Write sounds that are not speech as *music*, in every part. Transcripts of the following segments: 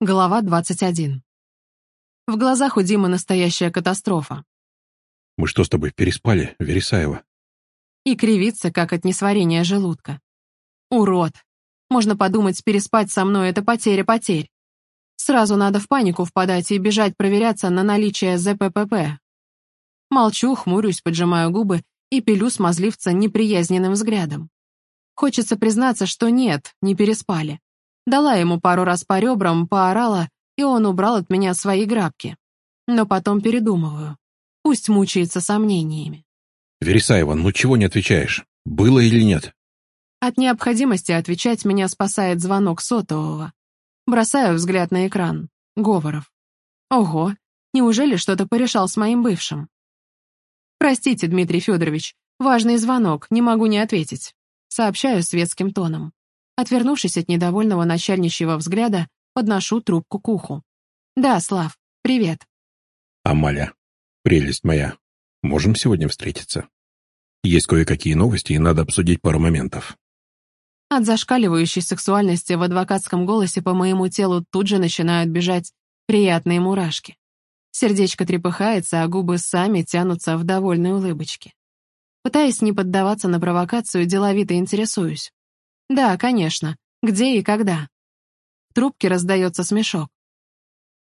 Глава 21. В глазах у Димы настоящая катастрофа. Мы что с тобой, переспали, Вересаева? И кривится, как от несварения желудка. Урод. Можно подумать, переспать со мной — это потеря потерь. Сразу надо в панику впадать и бежать проверяться на наличие ЗППП. Молчу, хмурюсь, поджимаю губы и пилю смазливца неприязненным взглядом. Хочется признаться, что нет, не переспали. Дала ему пару раз по ребрам, поорала, и он убрал от меня свои грабки. Но потом передумываю. Пусть мучается сомнениями. Вересаева, ну чего не отвечаешь? Было или нет? От необходимости отвечать меня спасает звонок сотового. Бросаю взгляд на экран. Говоров. Ого, неужели что-то порешал с моим бывшим? Простите, Дмитрий Федорович, важный звонок, не могу не ответить. Сообщаю светским тоном. Отвернувшись от недовольного начальничьего взгляда, подношу трубку к уху. «Да, Слав, привет». «Амаля, прелесть моя, можем сегодня встретиться? Есть кое-какие новости, и надо обсудить пару моментов». От зашкаливающей сексуальности в адвокатском голосе по моему телу тут же начинают бежать приятные мурашки. Сердечко трепыхается, а губы сами тянутся в довольной улыбочке. Пытаясь не поддаваться на провокацию, деловито интересуюсь. Да, конечно. Где и когда? В трубке раздается смешок.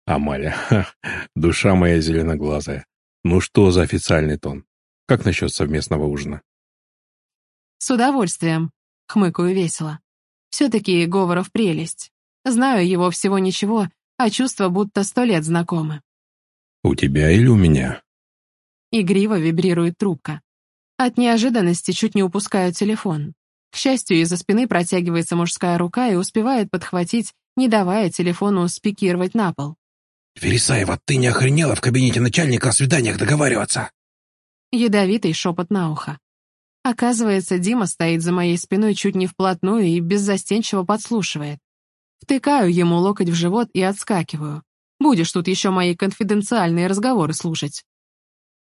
Амаля, ха, *laughs* душа моя зеленоглазая. Ну что за официальный тон? Как насчет совместного ужина? С удовольствием, хмыкаю весело. Все-таки Говоров прелесть. Знаю его всего ничего, а чувства будто сто лет знакомы. У тебя или у меня? Игриво вибрирует трубка. От неожиданности чуть не упускаю телефон. К счастью, из-за спины протягивается мужская рука и успевает подхватить, не давая телефону спикировать на пол. «Вересаева, ты не охренела в кабинете начальника о свиданиях договариваться?» Ядовитый шепот на ухо. Оказывается, Дима стоит за моей спиной чуть не вплотную и беззастенчиво подслушивает. Втыкаю ему локоть в живот и отскакиваю. Будешь тут еще мои конфиденциальные разговоры слушать.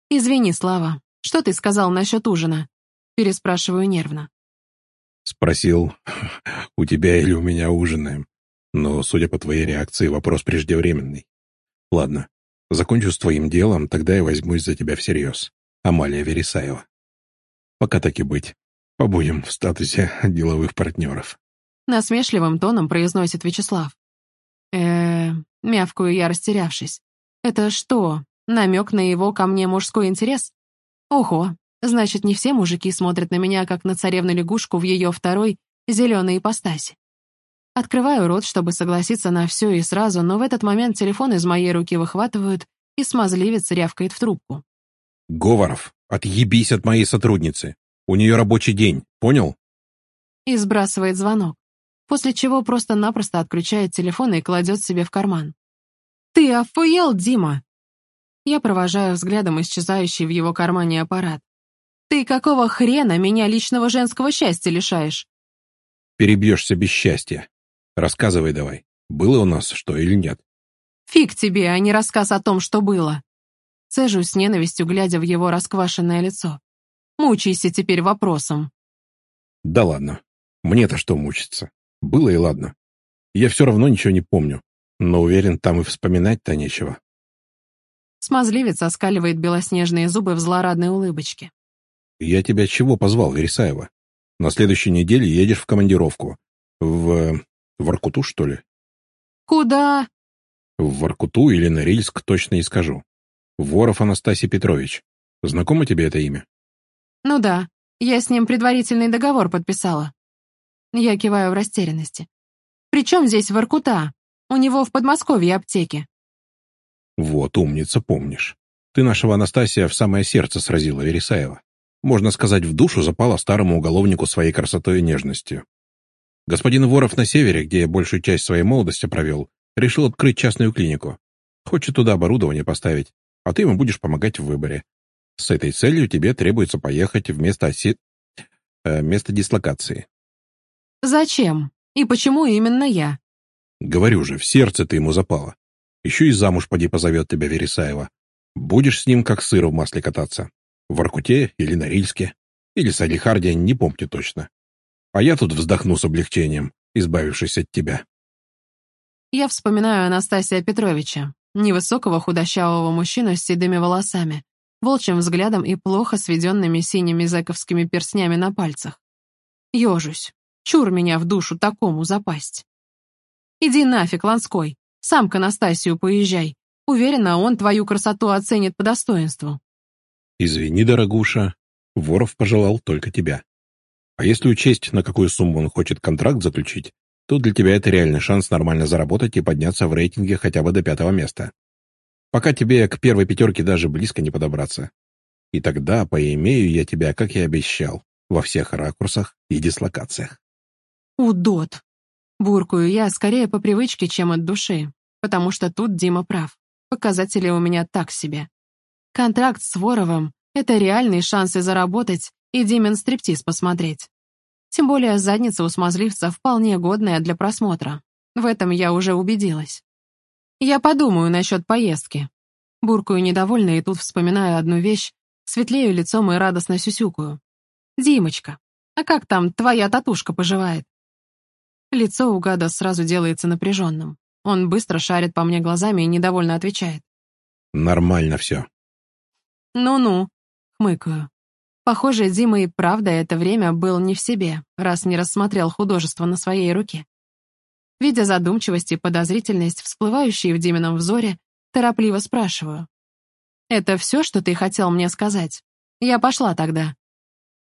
«Извини, Слава, что ты сказал насчет ужина?» Переспрашиваю нервно. Спросил, у тебя или у меня ужинаем. Но, судя по твоей реакции, вопрос преждевременный. Ладно, закончу с твоим делом, тогда я возьмусь за тебя всерьез. Амалия Вересаева. Пока так и быть. Побудем в статусе деловых партнеров. Насмешливым тоном произносит Вячеслав. э мявкую я, растерявшись. Это что, намек на его ко мне мужской интерес? Ого, Значит, не все мужики смотрят на меня, как на царевну-лягушку в ее второй, зеленой ипостаси. Открываю рот, чтобы согласиться на все и сразу, но в этот момент телефон из моей руки выхватывают, и смазливец рявкает в трубку. «Говоров, отъебись от моей сотрудницы. У нее рабочий день, понял?» И сбрасывает звонок, после чего просто-напросто отключает телефон и кладет себе в карман. «Ты охуел, Дима?» Я провожаю взглядом исчезающий в его кармане аппарат. Ты какого хрена меня личного женского счастья лишаешь? Перебьешься без счастья. Рассказывай давай, было у нас что или нет? Фиг тебе, а не рассказ о том, что было. Цежу с ненавистью, глядя в его расквашенное лицо. Мучайся теперь вопросом. Да ладно, мне-то что мучиться? Было и ладно. Я все равно ничего не помню, но уверен, там и вспоминать-то нечего. Смазливец оскаливает белоснежные зубы в злорадной улыбочке. «Я тебя чего позвал, Вересаева? На следующей неделе едешь в командировку. В... в Аркуту, что ли?» «Куда?» «В Воркуту или Норильск, точно не скажу. Воров Анастасий Петрович. Знакомо тебе это имя?» «Ну да, я с ним предварительный договор подписала». Я киваю в растерянности. «При чем здесь Воркута? У него в Подмосковье аптеки». «Вот, умница, помнишь. Ты нашего Анастасия в самое сердце сразила, Вересаева можно сказать, в душу запала старому уголовнику своей красотой и нежностью. Господин Воров на севере, где я большую часть своей молодости провел, решил открыть частную клинику. Хочет туда оборудование поставить, а ты ему будешь помогать в выборе. С этой целью тебе требуется поехать в место, оси... э, место дислокации. Зачем? И почему именно я? Говорю же, в сердце ты ему запала. Еще и замуж поди позовет тебя Вересаева. Будешь с ним как сыр в масле кататься. В Аркуте или Норильске, или Салихарде, не помню точно. А я тут вздохну с облегчением, избавившись от тебя. Я вспоминаю Анастасия Петровича, невысокого худощавого мужчину с седыми волосами, волчьим взглядом и плохо сведенными синими зэковскими перстнями на пальцах. Ёжусь. Чур меня в душу такому запасть. Иди нафиг, Ланской. Сам к Анастасию поезжай. Уверена, он твою красоту оценит по достоинству. Извини, дорогуша, Воров пожелал только тебя. А если учесть, на какую сумму он хочет контракт заключить, то для тебя это реальный шанс нормально заработать и подняться в рейтинге хотя бы до пятого места. Пока тебе к первой пятерке даже близко не подобраться. И тогда поимею я тебя, как и обещал, во всех ракурсах и дислокациях. Удот! Буркую я скорее по привычке, чем от души, потому что тут Дима прав. Показатели у меня так себе. Контракт с Воровым — это реальные шансы заработать и Димин стриптиз посмотреть. Тем более задница у смазливца вполне годная для просмотра. В этом я уже убедилась. Я подумаю насчет поездки. Буркую недовольно и тут вспоминаю одну вещь, светлею лицом и радостно сюсюкаю. «Димочка, а как там твоя татушка поживает?» Лицо у гада сразу делается напряженным. Он быстро шарит по мне глазами и недовольно отвечает. «Нормально все». «Ну-ну», — хмыкаю. Похоже, Дима и правда это время был не в себе, раз не рассмотрел художество на своей руке. Видя задумчивость и подозрительность, всплывающие в Димином взоре, торопливо спрашиваю. «Это все, что ты хотел мне сказать? Я пошла тогда».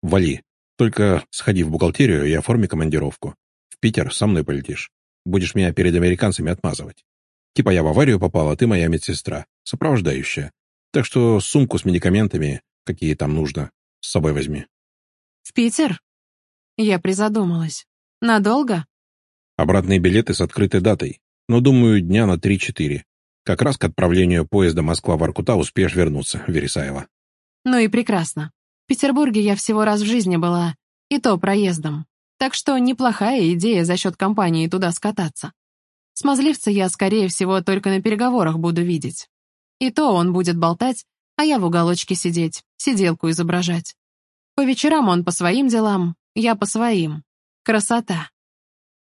«Вали. Только сходи в бухгалтерию и оформи командировку. В Питер со мной полетишь. Будешь меня перед американцами отмазывать. Типа я в аварию попала, ты моя медсестра, сопровождающая. Так что сумку с медикаментами, какие там нужно, с собой возьми». «В Питер?» Я призадумалась. «Надолго?» Обратные билеты с открытой датой, но, думаю, дня на три-четыре. Как раз к отправлению поезда Москва-Воркута успеешь вернуться, Вересаева. Ну и прекрасно. В Петербурге я всего раз в жизни была, и то проездом. Так что неплохая идея за счет компании туда скататься. Смазливца я, скорее всего, только на переговорах буду видеть. И то он будет болтать, а я в уголочке сидеть, сиделку изображать. По вечерам он по своим делам, я по своим. Красота.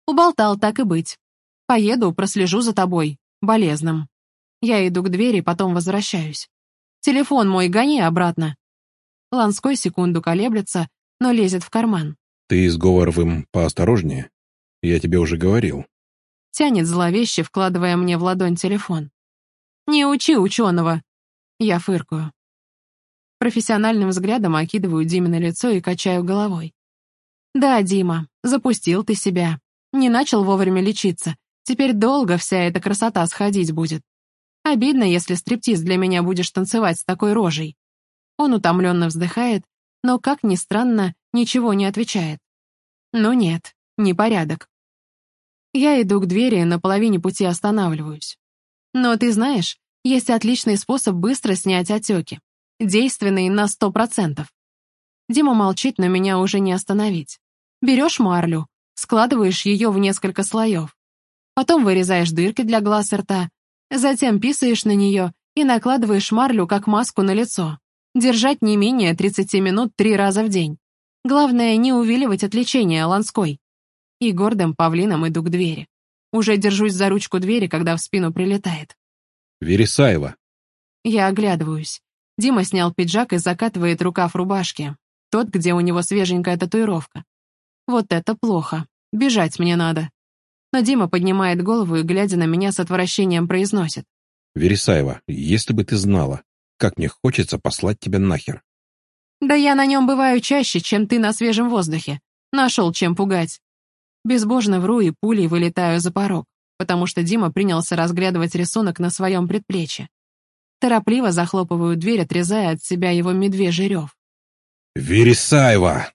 Уболтал, так и быть. Поеду, прослежу за тобой, болезным. Я иду к двери, потом возвращаюсь. Телефон мой гони обратно. Ланской секунду колеблется, но лезет в карман. Ты с Говоровым поосторожнее. Я тебе уже говорил. Тянет зловеще, вкладывая мне в ладонь телефон. Не учи ученого, я фыркаю. Профессиональным взглядом окидываю Димина лицо и качаю головой. «Да, Дима, запустил ты себя. Не начал вовремя лечиться. Теперь долго вся эта красота сходить будет. Обидно, если стриптиз для меня будешь танцевать с такой рожей». Он утомленно вздыхает, но, как ни странно, ничего не отвечает. Ну нет, непорядок. Я иду к двери, на половине пути останавливаюсь. Но ты знаешь, есть отличный способ быстро снять отеки. Действенный на сто процентов. Дима молчит, но меня уже не остановить. Берешь марлю, складываешь ее в несколько слоев. Потом вырезаешь дырки для глаз и рта, затем писаешь на нее и накладываешь марлю как маску на лицо. Держать не менее 30 минут три раза в день. Главное, не увиливать от лечения, Ланской. И гордым павлином иду к двери. Уже держусь за ручку двери, когда в спину прилетает. Вересаева. Я оглядываюсь. Дима снял пиджак и закатывает рукав рубашки. Тот, где у него свеженькая татуировка. Вот это плохо. Бежать мне надо. Но Дима поднимает голову и, глядя на меня, с отвращением произносит. Вересаева, если бы ты знала, как мне хочется послать тебя нахер. Да я на нем бываю чаще, чем ты на свежем воздухе. Нашел чем пугать. Безбожно вру и пулей вылетаю за порог потому что Дима принялся разглядывать рисунок на своем предплечье. Торопливо захлопываю дверь, отрезая от себя его медвежий рев. «Вересаева!»